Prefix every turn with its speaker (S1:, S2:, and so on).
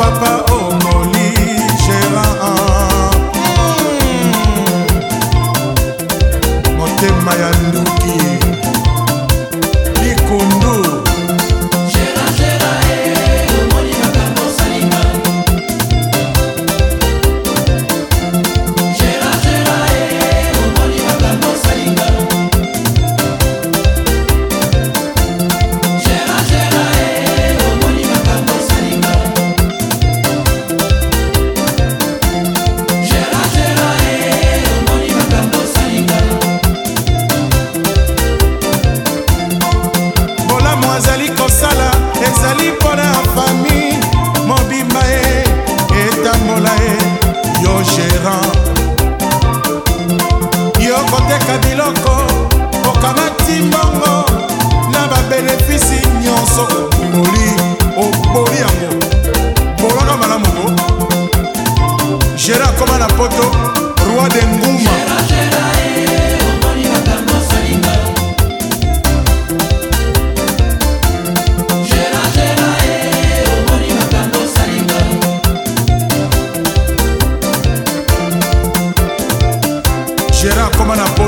S1: papá ezali mpo na fami mobimba ye etambola ye yo gérant yo koteka biloko okamati mbongo na babelefisi nyonso moli oboli yango bolonga malamuko gérant akoma na poto roi de nguma come on